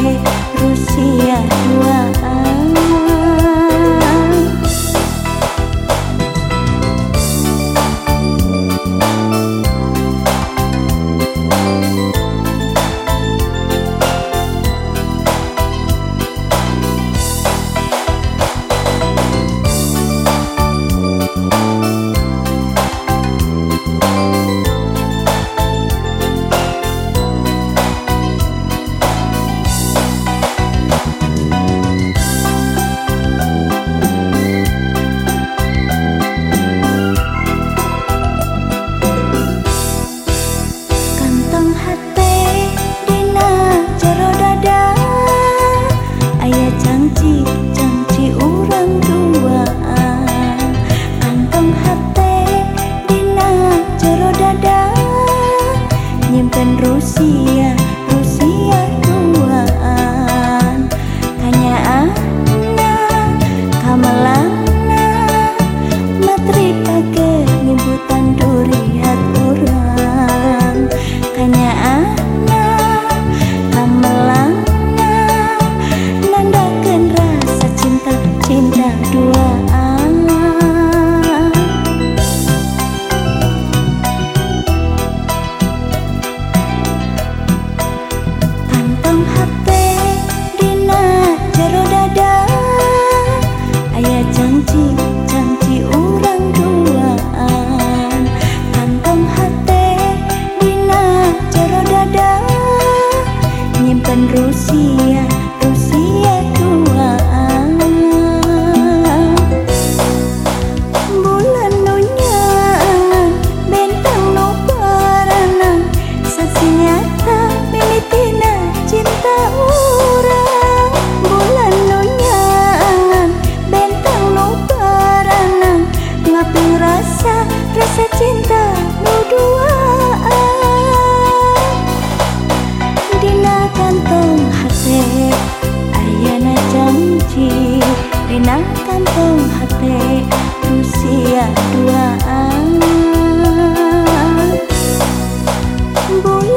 你。夕阳。MHT Rusia 2A Bulan